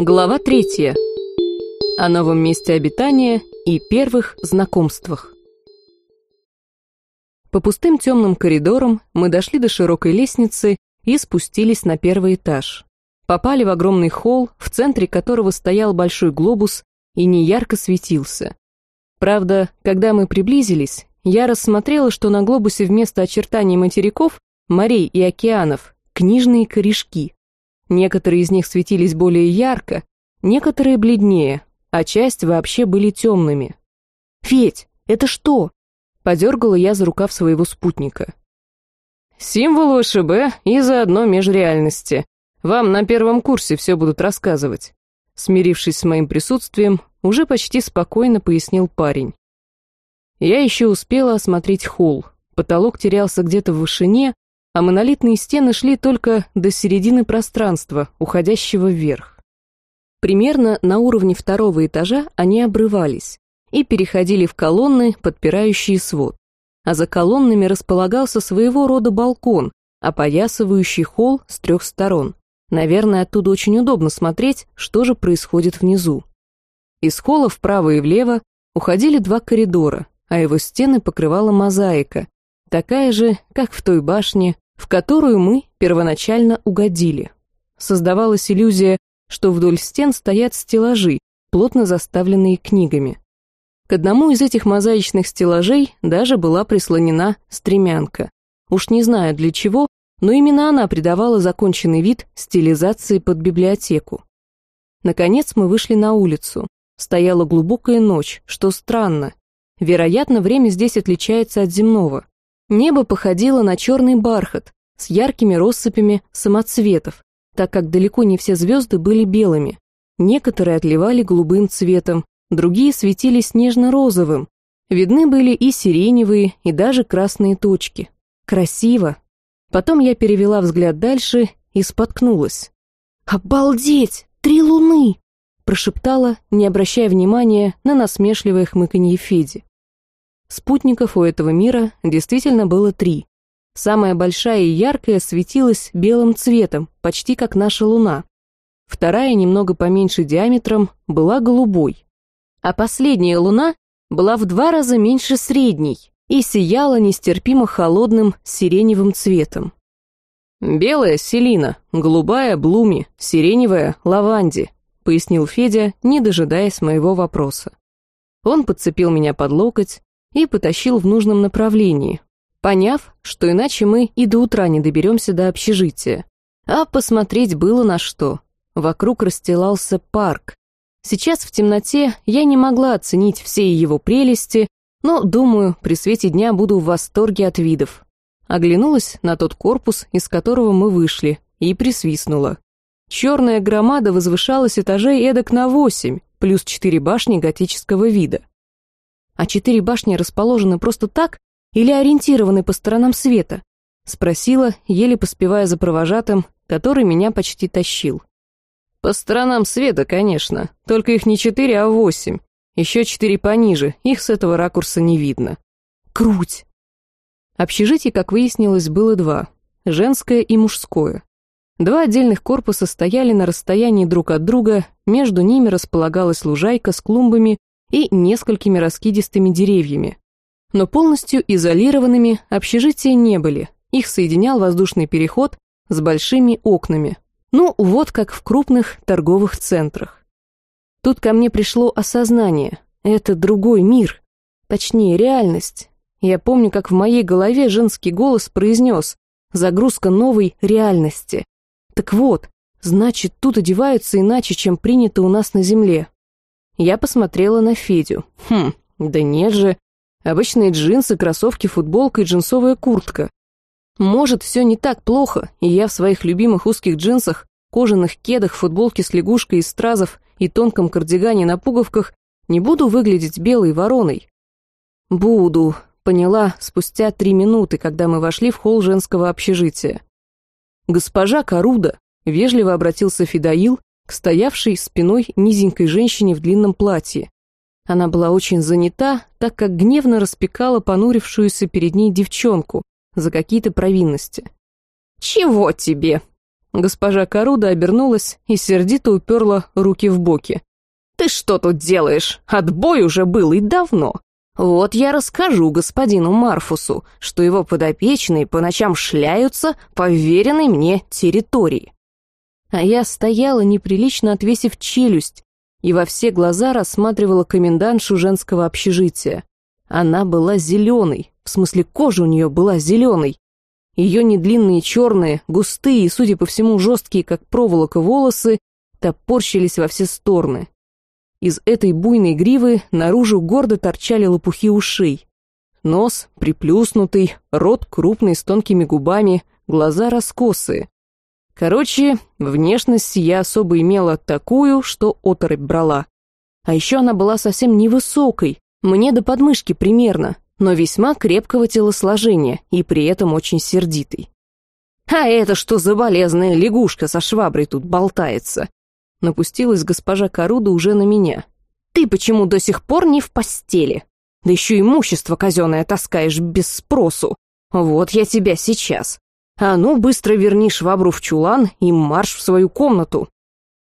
Глава третья. О новом месте обитания и первых знакомствах. По пустым темным коридорам мы дошли до широкой лестницы и спустились на первый этаж. Попали в огромный холл, в центре которого стоял большой глобус и неярко светился. Правда, когда мы приблизились, я рассмотрела, что на глобусе вместо очертаний материков, морей и океанов книжные корешки. Некоторые из них светились более ярко, некоторые бледнее, а часть вообще были темными. «Федь, это что?» — подергала я за рукав своего спутника. «Символ ОШБ и заодно межреальности. Вам на первом курсе все будут рассказывать». Смирившись с моим присутствием, уже почти спокойно пояснил парень. Я еще успела осмотреть холл. Потолок терялся где-то в вышине, а монолитные стены шли только до середины пространства, уходящего вверх. Примерно на уровне второго этажа они обрывались и переходили в колонны, подпирающие свод. А за колоннами располагался своего рода балкон, опоясывающий холл с трех сторон. Наверное, оттуда очень удобно смотреть, что же происходит внизу. Из холла вправо и влево уходили два коридора, а его стены покрывала мозаика, такая же, как в той башне, в которую мы первоначально угодили. Создавалась иллюзия, что вдоль стен стоят стеллажи, плотно заставленные книгами. К одному из этих мозаичных стеллажей даже была прислонена стремянка. Уж не знаю для чего, но именно она придавала законченный вид стилизации под библиотеку. Наконец мы вышли на улицу. Стояла глубокая ночь, что странно. Вероятно, время здесь отличается от земного. Небо походило на черный бархат с яркими россыпями самоцветов, так как далеко не все звезды были белыми. Некоторые отливали голубым цветом, другие светились нежно-розовым. Видны были и сиреневые, и даже красные точки. Красиво. Потом я перевела взгляд дальше и споткнулась. «Обалдеть! Три луны!» прошептала, не обращая внимания на насмешливое хмыканье Феди. Спутников у этого мира действительно было три. Самая большая и яркая светилась белым цветом, почти как наша Луна. Вторая, немного поменьше диаметром, была голубой. А последняя Луна была в два раза меньше средней и сияла нестерпимо холодным сиреневым цветом. «Белая — Селина, голубая — Блуми, сиреневая — Лаванди», — пояснил Федя, не дожидаясь моего вопроса. Он подцепил меня под локоть, и потащил в нужном направлении, поняв, что иначе мы и до утра не доберемся до общежития. А посмотреть было на что. Вокруг расстилался парк. Сейчас в темноте я не могла оценить все его прелести, но, думаю, при свете дня буду в восторге от видов. Оглянулась на тот корпус, из которого мы вышли, и присвистнула. Черная громада возвышалась этажей эдак на восемь, плюс четыре башни готического вида. А четыре башни расположены просто так или ориентированы по сторонам света? Спросила, еле поспевая за провожатым, который меня почти тащил. По сторонам света, конечно, только их не четыре, а восемь. Еще четыре пониже, их с этого ракурса не видно. Круть! Общежитий, как выяснилось, было два. Женское и мужское. Два отдельных корпуса стояли на расстоянии друг от друга, между ними располагалась лужайка с клумбами и несколькими раскидистыми деревьями. Но полностью изолированными общежития не были, их соединял воздушный переход с большими окнами. Ну, вот как в крупных торговых центрах. Тут ко мне пришло осознание. Это другой мир. Точнее, реальность. Я помню, как в моей голове женский голос произнес «Загрузка новой реальности». Так вот, значит, тут одеваются иначе, чем принято у нас на Земле. Я посмотрела на Федю. Хм, да нет же. Обычные джинсы, кроссовки, футболка и джинсовая куртка. Может, все не так плохо, и я в своих любимых узких джинсах, кожаных кедах, футболке с лягушкой из стразов и тонком кардигане на пуговках не буду выглядеть белой вороной. Буду, поняла спустя три минуты, когда мы вошли в холл женского общежития. «Госпожа Каруда», — вежливо обратился Федоил, к стоявшей спиной низенькой женщине в длинном платье. Она была очень занята, так как гневно распекала понурившуюся перед ней девчонку за какие-то провинности. «Чего тебе?» Госпожа Каруда обернулась и сердито уперла руки в боки. «Ты что тут делаешь? Отбой уже был и давно. Вот я расскажу господину Марфусу, что его подопечные по ночам шляются по веренной мне территории». А я стояла, неприлично отвесив челюсть, и во все глаза рассматривала комендантшу женского общежития. Она была зеленой, в смысле кожа у нее была зеленой. Ее недлинные черные, густые и, судя по всему, жесткие, как проволока, волосы топорщились во все стороны. Из этой буйной гривы наружу гордо торчали лопухи ушей. Нос приплюснутый, рот крупный с тонкими губами, глаза раскосые. Короче, внешность я особо имела такую, что оторопь брала. А еще она была совсем невысокой, мне до подмышки примерно, но весьма крепкого телосложения и при этом очень сердитый. «А это что за болезная лягушка со шваброй тут болтается?» Напустилась госпожа Коруда уже на меня. «Ты почему до сих пор не в постели? Да еще имущество казенное таскаешь без спросу. Вот я тебя сейчас. А ну, быстро верни швабру в чулан и марш в свою комнату».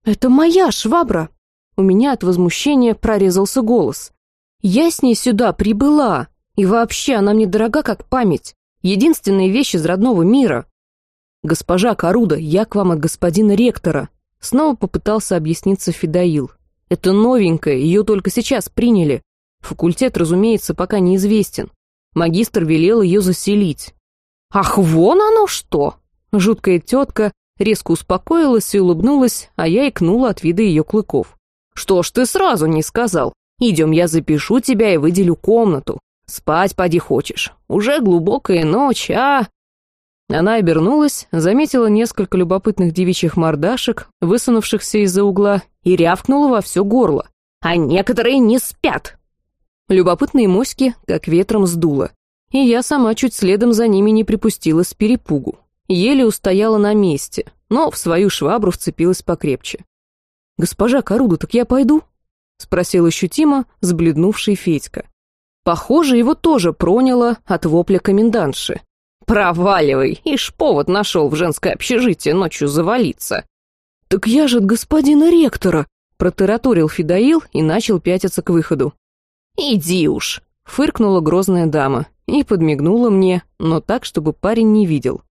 «Это моя швабра!» У меня от возмущения прорезался голос. «Я с ней сюда прибыла, и вообще она мне дорога как память. Единственная вещь из родного мира». «Госпожа Каруда, я к вам от господина ректора», Снова попытался объясниться Федоил. «Это новенькая, ее только сейчас приняли. Факультет, разумеется, пока неизвестен. Магистр велел ее заселить. «Ах, вон оно что!» Жуткая тетка резко успокоилась и улыбнулась, а я икнула от вида ее клыков. «Что ж ты сразу не сказал? Идем, я запишу тебя и выделю комнату. Спать поди хочешь. Уже глубокая ночь, а...» Она обернулась, заметила несколько любопытных девичьих мордашек, высунувшихся из-за угла, и рявкнула во все горло. «А некоторые не спят!» Любопытные моськи как ветром сдуло и я сама чуть следом за ними не припустила с перепугу. Еле устояла на месте, но в свою швабру вцепилась покрепче. «Госпожа Каруда, так я пойду?» — спросил ощутимо сбледнувший Федька. Похоже, его тоже проняло от вопля комендантши. «Проваливай, ишь повод нашел в женское общежитие ночью завалиться». «Так я же от господина ректора», — протараторил Федоил и начал пятиться к выходу. «Иди уж», — фыркнула грозная дама и подмигнула мне, но так, чтобы парень не видел.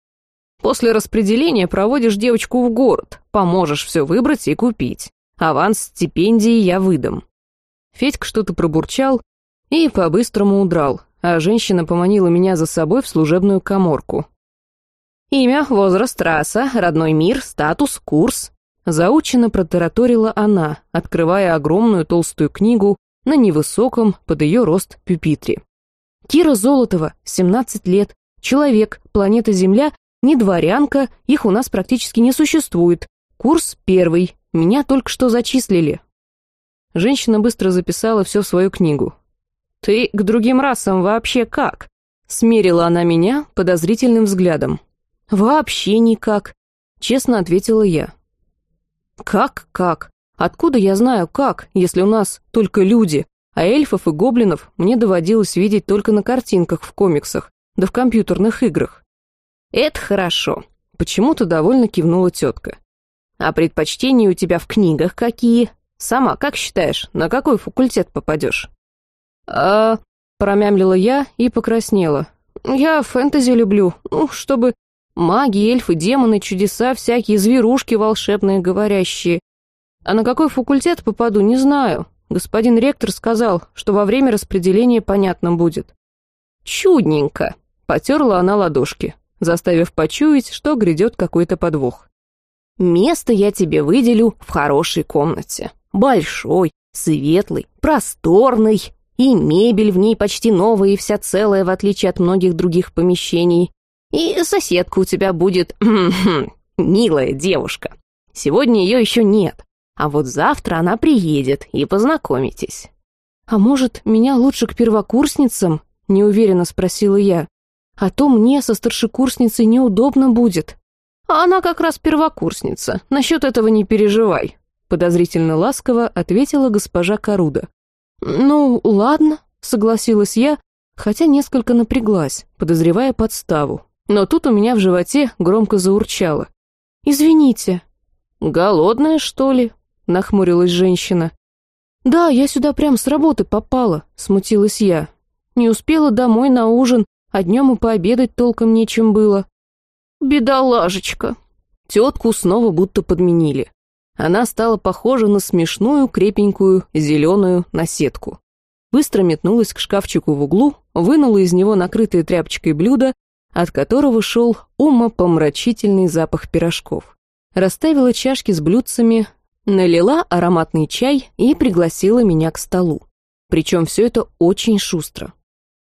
«После распределения проводишь девочку в город, поможешь все выбрать и купить. Аванс стипендии я выдам». Федька что-то пробурчал и по-быстрому удрал, а женщина поманила меня за собой в служебную коморку. «Имя, возраст, раса, родной мир, статус, курс», Заученно протараторила она, открывая огромную толстую книгу на невысоком под ее рост пюпитре. Кира Золотова, 17 лет, человек, планета Земля, не дворянка, их у нас практически не существует. Курс первый, меня только что зачислили. Женщина быстро записала все в свою книгу. «Ты к другим расам вообще как?» Смерила она меня подозрительным взглядом. «Вообще никак», — честно ответила я. «Как-как? Откуда я знаю как, если у нас только люди? А эльфов и гоблинов мне доводилось видеть только на картинках в комиксах, да в компьютерных играх. «Это хорошо», — почему-то довольно кивнула тетка. «А предпочтения у тебя в книгах какие? Сама как считаешь, на какой факультет попадешь?» «А...» — промямлила я и покраснела. «Я фэнтези люблю, ну, чтобы маги, эльфы, демоны, чудеса, всякие зверушки волшебные, говорящие. А на какой факультет попаду, не знаю. Господин ректор сказал, что во время распределения понятно будет. «Чудненько!» — потерла она ладошки, заставив почуять, что грядет какой-то подвох. «Место я тебе выделю в хорошей комнате. Большой, светлый, просторный, и мебель в ней почти новая и вся целая, в отличие от многих других помещений. И соседка у тебя будет... милая девушка. Сегодня ее еще нет, а вот завтра она приедет, и познакомитесь». «А может, меня лучше к первокурсницам?» — неуверенно спросила я. «А то мне со старшекурсницей неудобно будет». «А она как раз первокурсница, насчет этого не переживай», — подозрительно ласково ответила госпожа Каруда. «Ну, ладно», — согласилась я, хотя несколько напряглась, подозревая подставу. Но тут у меня в животе громко заурчало. «Извините». «Голодная, что ли?» — нахмурилась женщина. «Да, я сюда прям с работы попала», — смутилась я. «Не успела домой на ужин, а днем и пообедать толком нечем было». «Бедолажечка!» Тетку снова будто подменили. Она стала похожа на смешную, крепенькую, зеленую наседку. Быстро метнулась к шкафчику в углу, вынула из него накрытое тряпочкой блюдо, от которого шел умопомрачительный запах пирожков. Расставила чашки с блюдцами, налила ароматный чай и пригласила меня к столу. Причем все это очень шустро.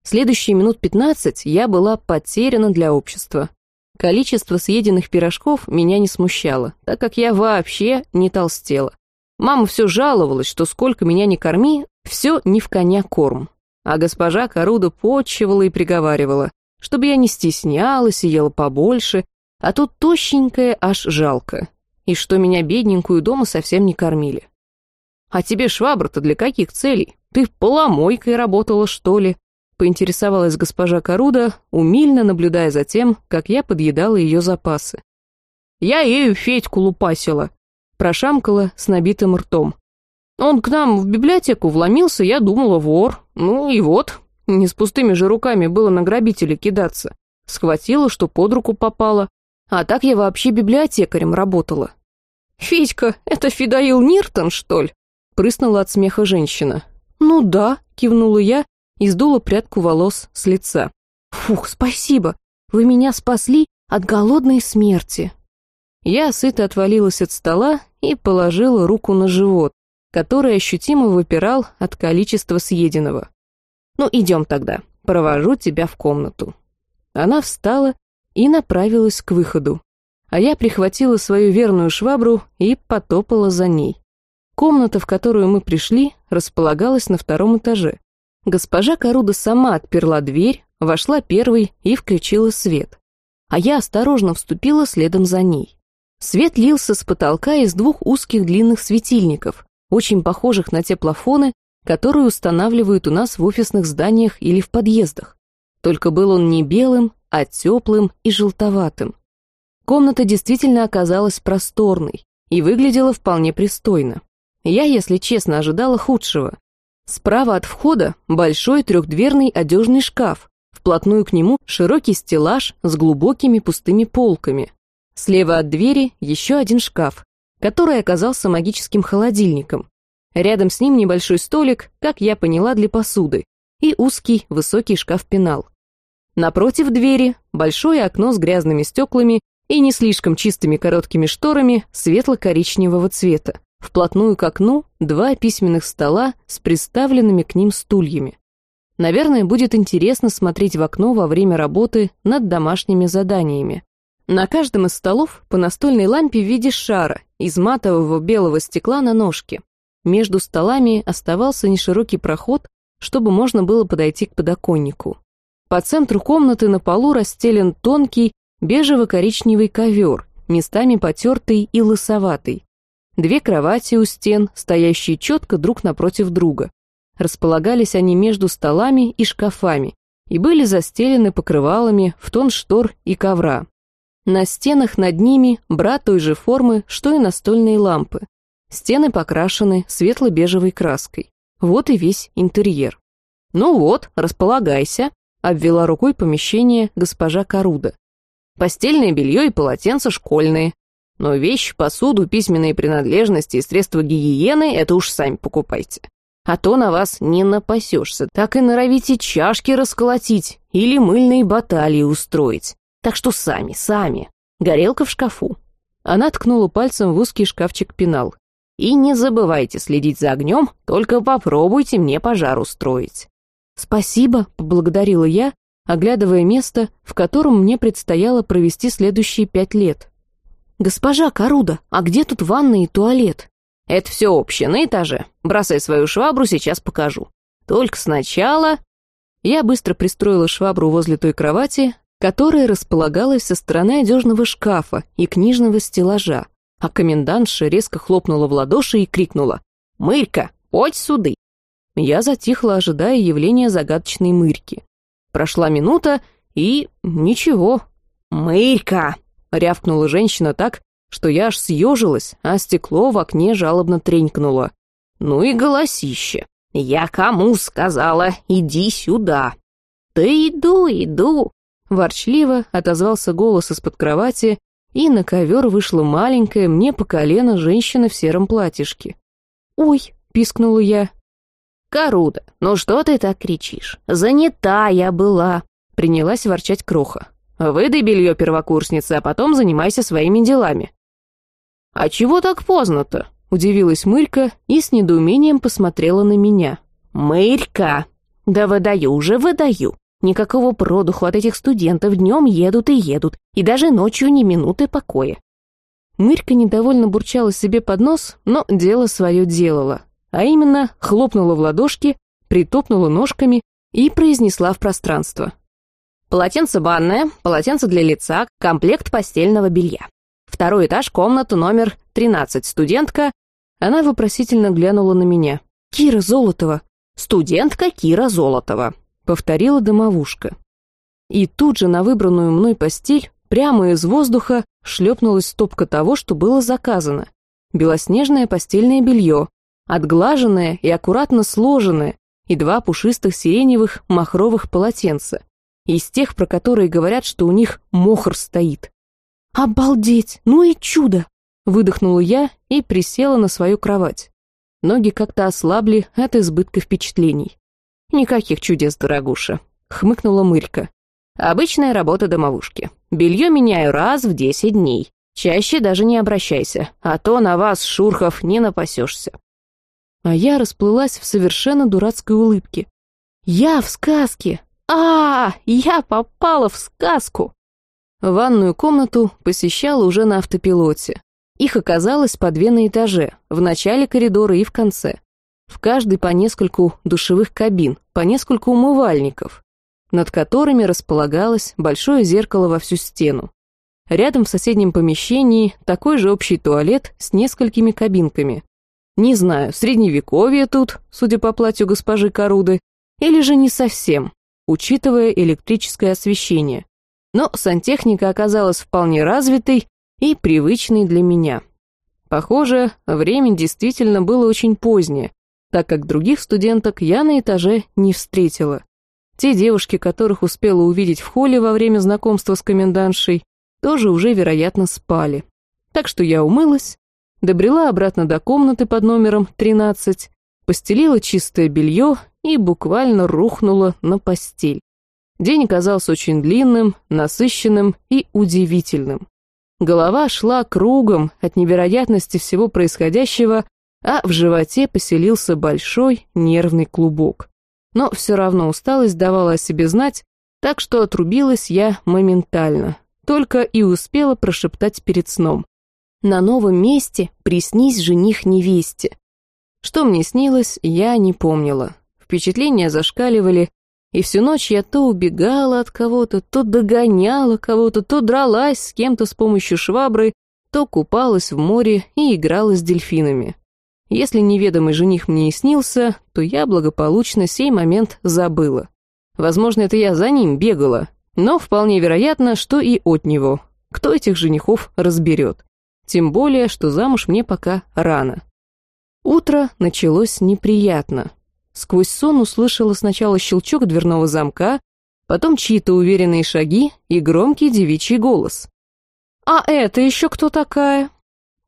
Следующие минут пятнадцать я была потеряна для общества. Количество съеденных пирожков меня не смущало, так как я вообще не толстела. Мама все жаловалась, что сколько меня не корми, все не в коня корм. А госпожа Коруда почивала и приговаривала, чтобы я не стеснялась и ела побольше, а тут тощенькая аж жалко. И что меня бедненькую дома совсем не кормили. «А тебе швабра-то для каких целей? Ты поломойкой работала, что ли?» поинтересовалась госпожа Коруда, умильно наблюдая за тем, как я подъедала ее запасы. «Я ею Федьку лупасила», — прошамкала с набитым ртом. «Он к нам в библиотеку вломился, я думала, вор. Ну и вот, не с пустыми же руками было на грабителя кидаться. Схватила, что под руку попало. А так я вообще библиотекарем работала». «Федька, это Фидаил Ниртон, что ли?» — прыснула от смеха женщина. «Ну да», — кивнула я и сдула прядку волос с лица. «Фух, спасибо! Вы меня спасли от голодной смерти!» Я сыто отвалилась от стола и положила руку на живот, который ощутимо выпирал от количества съеденного. «Ну, идем тогда, провожу тебя в комнату». Она встала и направилась к выходу, а я прихватила свою верную швабру и потопала за ней. Комната, в которую мы пришли, располагалась на втором этаже. Госпожа Коруда сама отперла дверь, вошла первой и включила свет. А я осторожно вступила следом за ней. Свет лился с потолка из двух узких длинных светильников, очень похожих на те плафоны, которые устанавливают у нас в офисных зданиях или в подъездах. Только был он не белым, а теплым и желтоватым. Комната действительно оказалась просторной и выглядела вполне пристойно. Я, если честно, ожидала худшего. Справа от входа большой трехдверный одежный шкаф, вплотную к нему широкий стеллаж с глубокими пустыми полками. Слева от двери еще один шкаф, который оказался магическим холодильником. Рядом с ним небольшой столик, как я поняла, для посуды, и узкий высокий шкаф-пенал. Напротив двери большое окно с грязными стеклами и не слишком чистыми короткими шторами светло-коричневого цвета. Вплотную к окну два письменных стола с приставленными к ним стульями. Наверное, будет интересно смотреть в окно во время работы над домашними заданиями. На каждом из столов по настольной лампе в виде шара из матового белого стекла на ножке. Между столами оставался неширокий проход, чтобы можно было подойти к подоконнику. По центру комнаты на полу расстелен тонкий бежево-коричневый ковер, местами потертый и лысоватый. Две кровати у стен, стоящие четко друг напротив друга. Располагались они между столами и шкафами и были застелены покрывалами в тон штор и ковра. На стенах над ними бра той же формы, что и настольные лампы. Стены покрашены светло-бежевой краской. Вот и весь интерьер. «Ну вот, располагайся», — обвела рукой помещение госпожа Каруда. «Постельное белье и полотенца школьные, но вещи, посуду, письменные принадлежности и средства гигиены — это уж сами покупайте. А то на вас не напасешься, так и норовите чашки расколотить или мыльные баталии устроить. Так что сами, сами. Горелка в шкафу. Она ткнула пальцем в узкий шкафчик пенал. И не забывайте следить за огнем, только попробуйте мне пожар устроить. «Спасибо», — поблагодарила я, оглядывая место, в котором мне предстояло провести следующие пять лет. «Госпожа Каруда, а где тут ванна и туалет?» «Это все общее на этаже. Бросай свою швабру, сейчас покажу. Только сначала...» Я быстро пристроила швабру возле той кровати, которая располагалась со стороны одежного шкафа и книжного стеллажа, а комендантша резко хлопнула в ладоши и крикнула «Мырька, подь суды!» Я затихла, ожидая явления загадочной мырьки. Прошла минута, и... ничего. «Мырька!» рявкнула женщина так, что я аж съежилась, а стекло в окне жалобно тренькнуло. Ну и голосище. «Я кому сказала, иди сюда?» «Да иду, иду!» Ворчливо отозвался голос из-под кровати, и на ковер вышла маленькая, мне по колено, женщина в сером платьишке. «Ой!» — пискнула я. «Каруда, ну что ты так кричишь? Занята я была!» — принялась ворчать Кроха. «Выдай белье первокурсницы, а потом занимайся своими делами». «А чего так поздно-то?» — удивилась Мырька и с недоумением посмотрела на меня. «Мырька! Да выдаю уже, выдаю. Никакого продуху от этих студентов днем едут и едут, и даже ночью ни минуты покоя». Мырька недовольно бурчала себе под нос, но дело свое делала, а именно хлопнула в ладошки, притопнула ножками и произнесла в пространство. «Полотенце банное, полотенце для лица, комплект постельного белья. Второй этаж, комната номер 13, студентка. Она вопросительно глянула на меня. «Кира Золотова!» «Студентка Кира Золотова», — повторила домовушка. И тут же на выбранную мной постель прямо из воздуха шлепнулась стопка того, что было заказано. Белоснежное постельное белье, отглаженное и аккуратно сложенное, и два пушистых сиреневых махровых полотенца. Из тех, про которые говорят, что у них мохр стоит. «Обалдеть! Ну и чудо!» Выдохнула я и присела на свою кровать. Ноги как-то ослабли от избытка впечатлений. «Никаких чудес, дорогуша», — хмыкнула Мырька. «Обычная работа домовушки. Белье меняю раз в десять дней. Чаще даже не обращайся, а то на вас, шурхов, не напасешься». А я расплылась в совершенно дурацкой улыбке. «Я в сказке! а, -а, -а Я попала в сказку!» Ванную комнату посещала уже на автопилоте. Их оказалось по две на этаже, в начале коридора и в конце. В каждой по нескольку душевых кабин, по нескольку умывальников, над которыми располагалось большое зеркало во всю стену. Рядом в соседнем помещении такой же общий туалет с несколькими кабинками. Не знаю, средневековье тут, судя по платью госпожи Коруды, или же не совсем, учитывая электрическое освещение но сантехника оказалась вполне развитой и привычной для меня. Похоже, время действительно было очень позднее, так как других студенток я на этаже не встретила. Те девушки, которых успела увидеть в холле во время знакомства с комендантшей, тоже уже, вероятно, спали. Так что я умылась, добрела обратно до комнаты под номером 13, постелила чистое белье и буквально рухнула на постель. День казался очень длинным, насыщенным и удивительным. Голова шла кругом от невероятности всего происходящего, а в животе поселился большой нервный клубок. Но все равно усталость давала о себе знать, так что отрубилась я моментально, только и успела прошептать перед сном. На новом месте приснись жених невесте. Что мне снилось, я не помнила. Впечатления зашкаливали, и всю ночь я то убегала от кого-то, то догоняла кого-то, то дралась с кем-то с помощью швабры, то купалась в море и играла с дельфинами. Если неведомый жених мне и снился, то я благополучно сей момент забыла. Возможно, это я за ним бегала, но вполне вероятно, что и от него. Кто этих женихов разберет? Тем более, что замуж мне пока рано. Утро началось неприятно. Сквозь сон услышала сначала щелчок дверного замка, потом чьи-то уверенные шаги и громкий девичий голос. «А это еще кто такая?»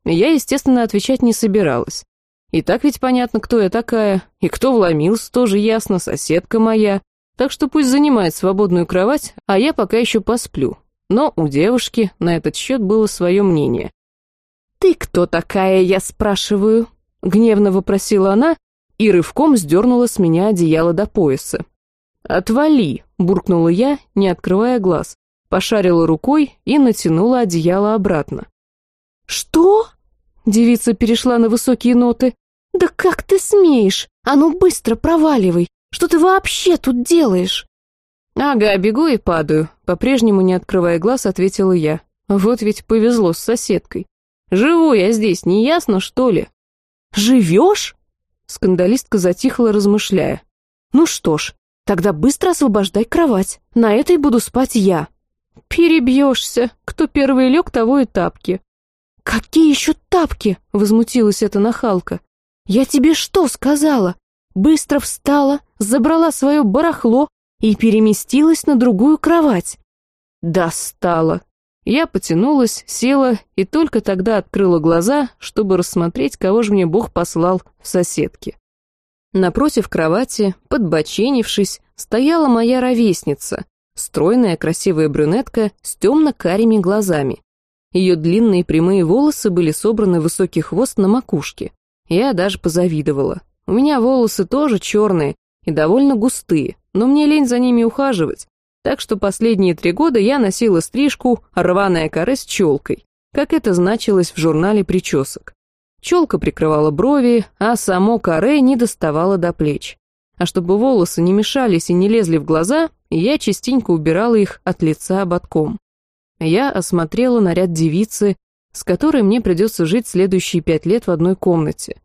Я, естественно, отвечать не собиралась. И так ведь понятно, кто я такая, и кто вломился, тоже ясно, соседка моя. Так что пусть занимает свободную кровать, а я пока еще посплю. Но у девушки на этот счет было свое мнение. «Ты кто такая, я спрашиваю?» Гневно вопросила она и рывком сдернула с меня одеяло до пояса. «Отвали!» — буркнула я, не открывая глаз, пошарила рукой и натянула одеяло обратно. «Что?» — девица перешла на высокие ноты. «Да как ты смеешь? А ну быстро проваливай! Что ты вообще тут делаешь?» «Ага, бегу и падаю», — по-прежнему не открывая глаз, ответила я. «Вот ведь повезло с соседкой. Живу я здесь, не ясно, что ли?» «Живешь?» Скандалистка затихла, размышляя. «Ну что ж, тогда быстро освобождай кровать. На этой буду спать я». «Перебьешься. Кто первый лег, того и тапки». «Какие еще тапки?» — возмутилась эта нахалка. «Я тебе что сказала?» Быстро встала, забрала свое барахло и переместилась на другую кровать. Достала. Я потянулась, села и только тогда открыла глаза, чтобы рассмотреть, кого же мне Бог послал в соседке. Напротив кровати, подбоченившись, стояла моя ровесница, стройная красивая брюнетка с темно-карими глазами. Ее длинные прямые волосы были собраны в высокий хвост на макушке. Я даже позавидовала. У меня волосы тоже черные и довольно густые, но мне лень за ними ухаживать, так что последние три года я носила стрижку «рваная коре с челкой», как это значилось в журнале причесок. Челка прикрывала брови, а само коре не доставало до плеч. А чтобы волосы не мешались и не лезли в глаза, я частенько убирала их от лица ободком. Я осмотрела наряд девицы, с которой мне придется жить следующие пять лет в одной комнате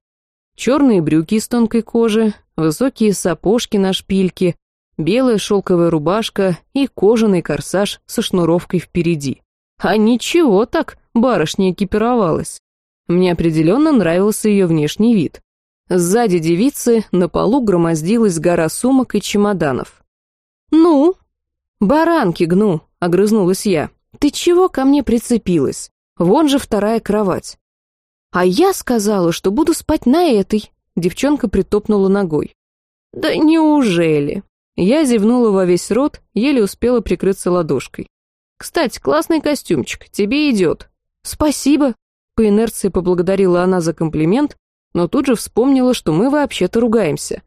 черные брюки из тонкой кожи, высокие сапожки на шпильке, белая шелковая рубашка и кожаный корсаж со шнуровкой впереди. А ничего так барышня экипировалась. Мне определенно нравился ее внешний вид. Сзади девицы на полу громоздилась гора сумок и чемоданов. «Ну?» «Баранки гну», — огрызнулась я. «Ты чего ко мне прицепилась? Вон же вторая кровать. «А я сказала, что буду спать на этой», — девчонка притопнула ногой. «Да неужели?» Я зевнула во весь рот, еле успела прикрыться ладошкой. «Кстати, классный костюмчик, тебе идет». «Спасибо», — по инерции поблагодарила она за комплимент, но тут же вспомнила, что мы вообще-то ругаемся.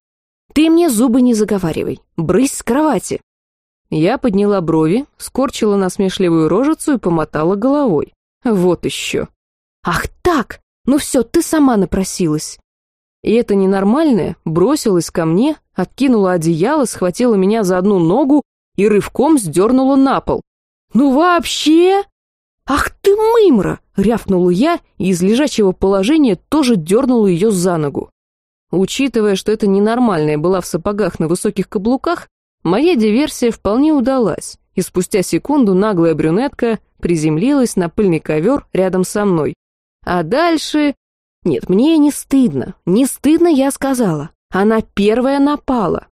«Ты мне зубы не заговаривай, брысь с кровати». Я подняла брови, скорчила насмешливую рожицу и помотала головой. Вот еще. «Ах так! Ну все, ты сама напросилась. И эта ненормальная бросилась ко мне, откинула одеяло, схватила меня за одну ногу и рывком сдернула на пол. «Ну вообще!» «Ах ты мымра!» — рявкнула я и из лежачего положения тоже дернула ее за ногу. Учитывая, что эта ненормальная была в сапогах на высоких каблуках, моя диверсия вполне удалась, и спустя секунду наглая брюнетка приземлилась на пыльный ковер рядом со мной, а дальше... Нет, мне не стыдно. Не стыдно, я сказала. Она первая напала.